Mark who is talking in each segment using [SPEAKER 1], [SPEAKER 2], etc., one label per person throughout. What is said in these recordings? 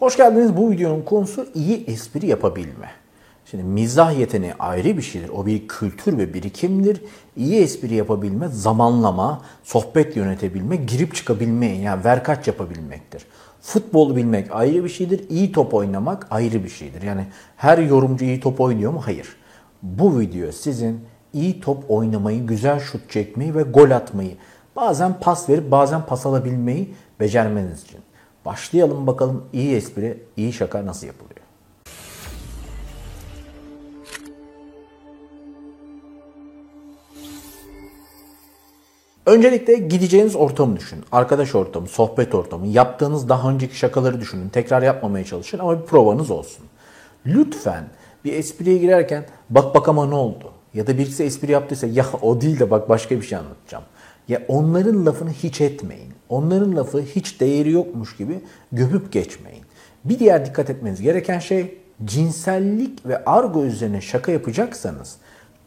[SPEAKER 1] Hoş geldiniz. Bu videonun konusu iyi espri yapabilme. Şimdi mizah yeteneği ayrı bir şeydir. O bir kültür ve birikimdir. İyi espri yapabilme, zamanlama, sohbet yönetebilme, girip çıkabilme, yani verkaç yapabilmektir. Futbolu bilmek ayrı bir şeydir. İyi top oynamak ayrı bir şeydir. Yani her yorumcu iyi top oynuyor mu? Hayır. Bu video sizin iyi top oynamayı, güzel şut çekmeyi ve gol atmayı, bazen pas verip bazen pas alabilmeyi becermeniz için. Başlayalım bakalım iyi espri, iyi şaka nasıl yapılıyor. Öncelikle gideceğiniz ortamı düşünün. Arkadaş ortamı, sohbet ortamı, yaptığınız daha önceki şakaları düşünün. Tekrar yapmamaya çalışın ama bir provanız olsun. Lütfen bir espriye girerken bak bak ama ne oldu? Ya da birisi espri yaptıysa ya o değil de bak başka bir şey anlatacağım. Ya onların lafını hiç etmeyin. Onların lafı hiç değeri yokmuş gibi gömüp geçmeyin. Bir diğer dikkat etmeniz gereken şey cinsellik ve argo üzerine şaka yapacaksanız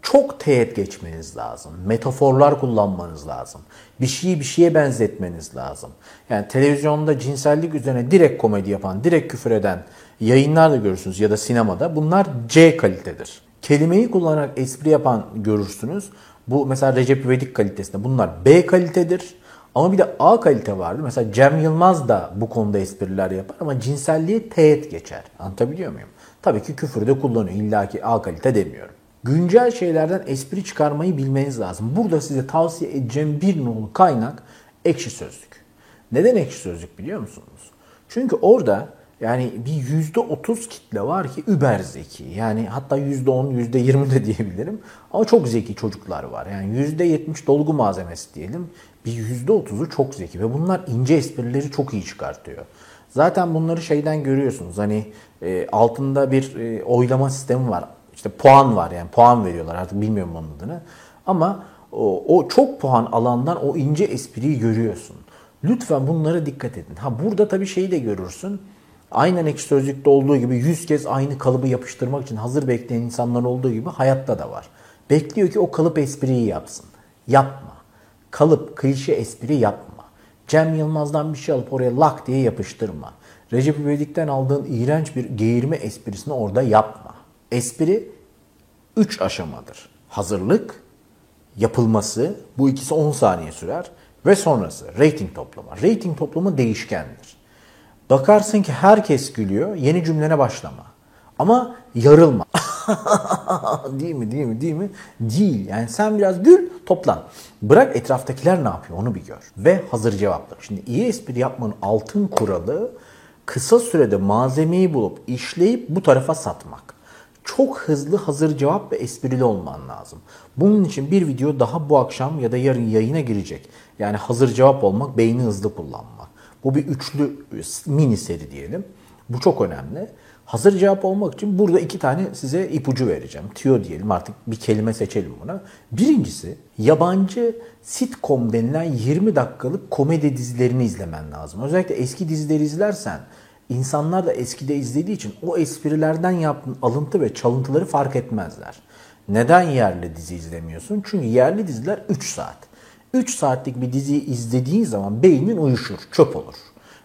[SPEAKER 1] çok teğet geçmeniz lazım. Metaforlar kullanmanız lazım. Bir şeyi bir şeye benzetmeniz lazım. Yani televizyonda cinsellik üzerine direkt komedi yapan, direkt küfür eden yayınlar da görürsünüz ya da sinemada. Bunlar C kalitedir. Kelimeyi kullanarak espri yapan görürsünüz. Bu mesela Recep İvedik kalitesinde. Bunlar B kalitedir. Ama bir de A kalite vardı. Mesela Cem Yılmaz da bu konuda espriler yapar ama cinselliğe teğet geçer. Anlatabiliyor muyum? Tabii ki küfürü de kullanıyor. İlla ki A kalite demiyorum. Güncel şeylerden espri çıkarmayı bilmeniz lazım. Burada size tavsiye edeceğim bir nolu kaynak ekşi sözlük. Neden ekşi sözlük biliyor musunuz? Çünkü orada yani bir yüzde otuz kitle var ki über zeki. Yani hatta yüzde on, yüzde yirmi de diyebilirim. Ama çok zeki çocuklar var. Yani yüzde yetmiş dolgu malzemesi diyelim. Bir yüzde otuzu çok zeki ve bunlar ince esprileri çok iyi çıkartıyor. Zaten bunları şeyden görüyorsunuz. Hani e, altında bir e, oylama sistemi var. İşte puan var yani puan veriyorlar artık bilmiyorum onun adını. Ama o, o çok puan alandan o ince espriyi görüyorsun. Lütfen bunlara dikkat edin. Ha burada tabii şeyi de görürsün. Aynen ekşi sözlükte olduğu gibi yüz kez aynı kalıbı yapıştırmak için hazır bekleyen insanlar olduğu gibi hayatta da var. Bekliyor ki o kalıp espriyi yapsın. Yapma. Kalıp, klişe espri yapma. Cem Yılmaz'dan bir şey alıp oraya lak diye yapıştırma. Recep İvedik'ten aldığın iğrenç bir geğirme esprisini orada yapma. Espri 3 aşamadır. Hazırlık, yapılması, bu ikisi 10 saniye sürer ve sonrası rating toplama. Rating toplama değişkendir. Bakarsın ki herkes gülüyor, yeni cümlene başlama. Ama yarılma. değil mi, değil mi, değil mi? Değil. Yani sen biraz gül, toplan. Bırak etraftakiler ne yapıyor onu bir gör. Ve hazır cevaplar. Şimdi iyi espri yapmanın altın kuralı kısa sürede malzemeyi bulup işleyip bu tarafa satmak. Çok hızlı hazır cevap ve esprili olman lazım. Bunun için bir video daha bu akşam ya da yarın yayına girecek. Yani hazır cevap olmak, beyni hızlı kullanmak. Bu bir üçlü mini seri diyelim. Bu çok önemli. Hazır cevap olmak için burada iki tane size ipucu vereceğim. Tiyo diyelim artık bir kelime seçelim buna. Birincisi yabancı sitcom denilen 20 dakikalık komedi dizilerini izlemen lazım. Özellikle eski dizileri izlersen insanlar da eskide izlediği için o esprilerden yaptığın alıntı ve çalıntıları fark etmezler. Neden yerli dizi izlemiyorsun? Çünkü yerli diziler 3 saat. 3 saatlik bir diziyi izlediğin zaman beynin uyuşur, çöp olur.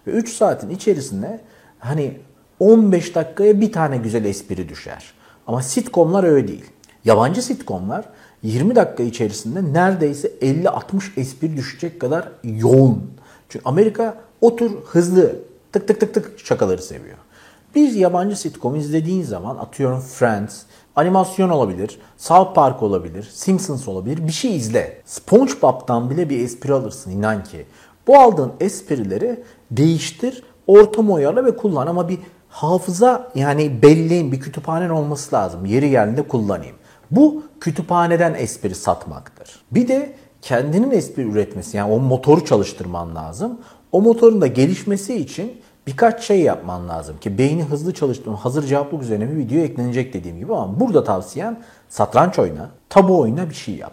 [SPEAKER 1] Ve 3 saatin içerisinde hani 15 dakikaya bir tane güzel espri düşer. Ama sitcomlar öyle değil. Yabancı sitcomlar 20 dakika içerisinde neredeyse 50-60 espri düşecek kadar yoğun. Çünkü Amerika o tür hızlı tık tık tık tık şakaları seviyor. Bir yabancı sitcom izlediğin zaman atıyorum Friends, animasyon olabilir, South Park olabilir, Simpsons olabilir bir şey izle. SpongeBob'tan bile bir espri alırsın inan ki. Bu aldığın esprileri değiştir, ortam uyarla ve kullan ama bir hafıza yani belleğin bir kütüphanen olması lazım. Yeri geldiğinde kullanayım. Bu kütüphaneden espri satmaktır. Bir de kendinin espri üretmesi yani o motoru çalıştırman lazım. O motorun da gelişmesi için birkaç şey yapman lazım ki beyni hızlı çalıştırma, hazır cevaplık üzerine bir video eklenecek dediğim gibi ama burada tavsiyem satranç oyna, tabu oyna bir şey yap.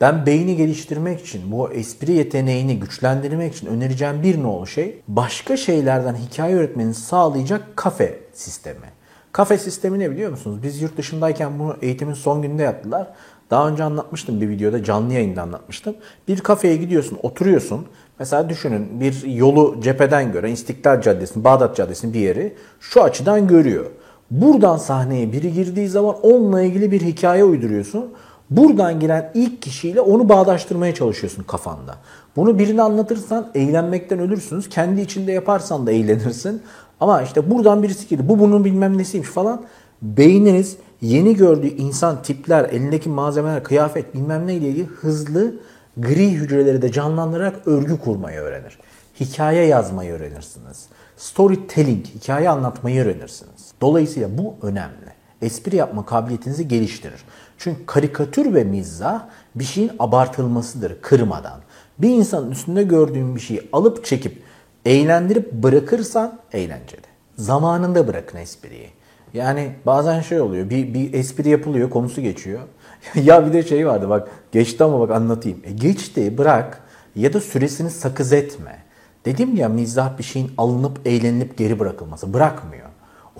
[SPEAKER 1] Ben beyni geliştirmek için, bu espri yeteneğini güçlendirmek için önereceğim bir nolu şey başka şeylerden hikaye öğretmeni sağlayacak kafe sistemi. Kafe sistemi ne biliyor musunuz? Biz yurt dışındayken bunu eğitimin son gününde yaptılar. Daha önce anlatmıştım bir videoda canlı yayında anlatmıştım. Bir kafeye gidiyorsun, oturuyorsun. Mesela düşünün bir yolu cepheden gören İstiklal Caddesi'nin, Bağdat Caddesi'nin bir yeri şu açıdan görüyor. Buradan sahneye biri girdiği zaman onunla ilgili bir hikaye uyduruyorsun. Buradan giren ilk kişiyle onu bağdaştırmaya çalışıyorsun kafanda. Bunu birine anlatırsan eğlenmekten ölürsünüz. Kendi içinde yaparsan da eğlenirsin. Ama işte buradan birisi girdi. Bu bunun bilmem nesiymiş falan. Beyniniz yeni gördüğü insan, tipler, elindeki malzemeler, kıyafet bilmem ne ile ilgili hızlı gri hücreleri de canlandırarak örgü kurmayı öğrenir. Hikaye yazmayı öğrenirsiniz. Storytelling, hikaye anlatmayı öğrenirsiniz. Dolayısıyla bu önemli. Espri yapma kabiliyetinizi geliştirir. Çünkü karikatür ve mizah bir şeyin abartılmasıdır kırmadan. Bir insanın üstünde gördüğün bir şeyi alıp çekip eğlendirip bırakırsan eğlenceli. Zamanında bırakın espriyi. Yani bazen şey oluyor bir, bir espri yapılıyor konusu geçiyor. ya bir de şey vardı bak geçti ama bak anlatayım. E geçti bırak ya da süresini sakız etme. Dedim ya mizah bir şeyin alınıp eğlenilip geri bırakılması bırakmıyor.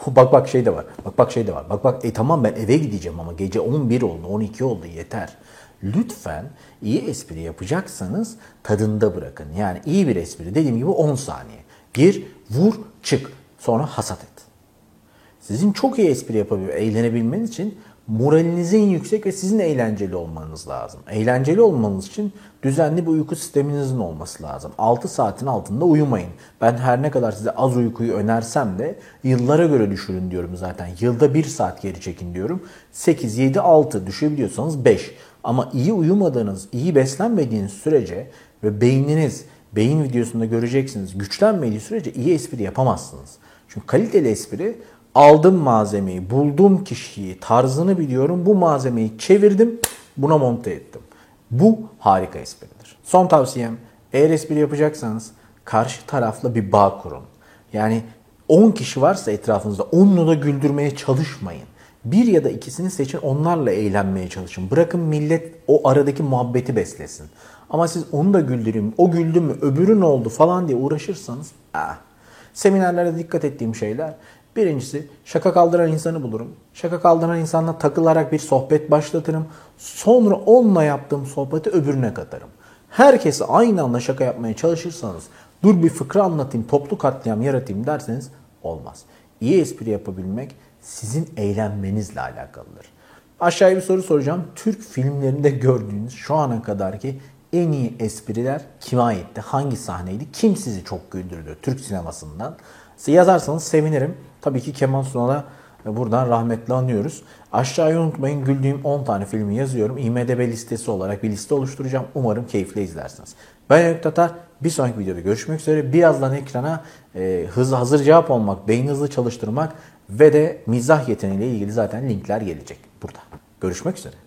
[SPEAKER 1] Bak bak şey de var. Bak bak şey de var. Bak bak e tamam ben eve gideceğim ama gece 11 oldu 12 oldu yeter. Lütfen iyi espri yapacaksanız tadında bırakın. Yani iyi bir espri dediğim gibi 10 saniye. Gir, vur, çık. Sonra hasat et. Sizin çok iyi espri yapabilir, eğlenebilmeniz için moralinizin yüksek ve sizin eğlenceli olmanız lazım. Eğlenceli olmanız için düzenli bir uyku sisteminizin olması lazım. 6 saatin altında uyumayın. Ben her ne kadar size az uykuyu önersem de yıllara göre düşürün diyorum zaten. Yılda 1 saat geri çekin diyorum. 8, 7, 6 düşebiliyorsanız 5. Ama iyi uyumadığınız, iyi beslenmediğiniz sürece ve beyniniz, beyin videosunda göreceksiniz güçlenmediği sürece iyi espri yapamazsınız. Çünkü kaliteli espri aldım malzemeyi, buldum kişiyi, tarzını biliyorum, bu malzemeyi çevirdim, buna monte ettim. Bu harika espridir. Son tavsiyem, eğer espri yapacaksanız karşı tarafla bir bağ kurun. Yani 10 kişi varsa etrafınızda 10'unu da güldürmeye çalışmayın. Bir ya da ikisini seçin onlarla eğlenmeye çalışın. Bırakın millet o aradaki muhabbeti beslesin. Ama siz onu da güldüreyim, o güldü mü, öbürü ne oldu falan diye uğraşırsanız ah. Seminerlerde dikkat ettiğim şeyler Birincisi şaka kaldıran insanı bulurum. Şaka kaldıran insanla takılarak bir sohbet başlatırım. Sonra onunla yaptığım sohbeti öbürüne katarım. Herkese aynı anda şaka yapmaya çalışırsanız dur bir fıkra anlatayım, toplu katliam yaratayım derseniz olmaz. İyi espri yapabilmek sizin eğlenmenizle alakalıdır. Aşağıya bir soru soracağım. Türk filmlerinde gördüğünüz şu ana kadarki en iyi espriler kime aitti? Hangi sahneydi? Kim sizi çok güldürdü Türk sinemasından? Yazarsanız sevinirim. Tabii ki Kemal Sunal'a buradan rahmetle anıyoruz. Aşağıya unutmayın güldüğüm 10 tane filmi yazıyorum. IMDB listesi olarak bir liste oluşturacağım. Umarım keyifle izlersiniz. Ben Öykü Tatar. Bir sonraki videoda görüşmek üzere. Birazdan ekrana e, hızlı hazır cevap olmak, beyin hızlı çalıştırmak ve de mizah yeteneğiyle ilgili zaten linkler gelecek burada. Görüşmek üzere.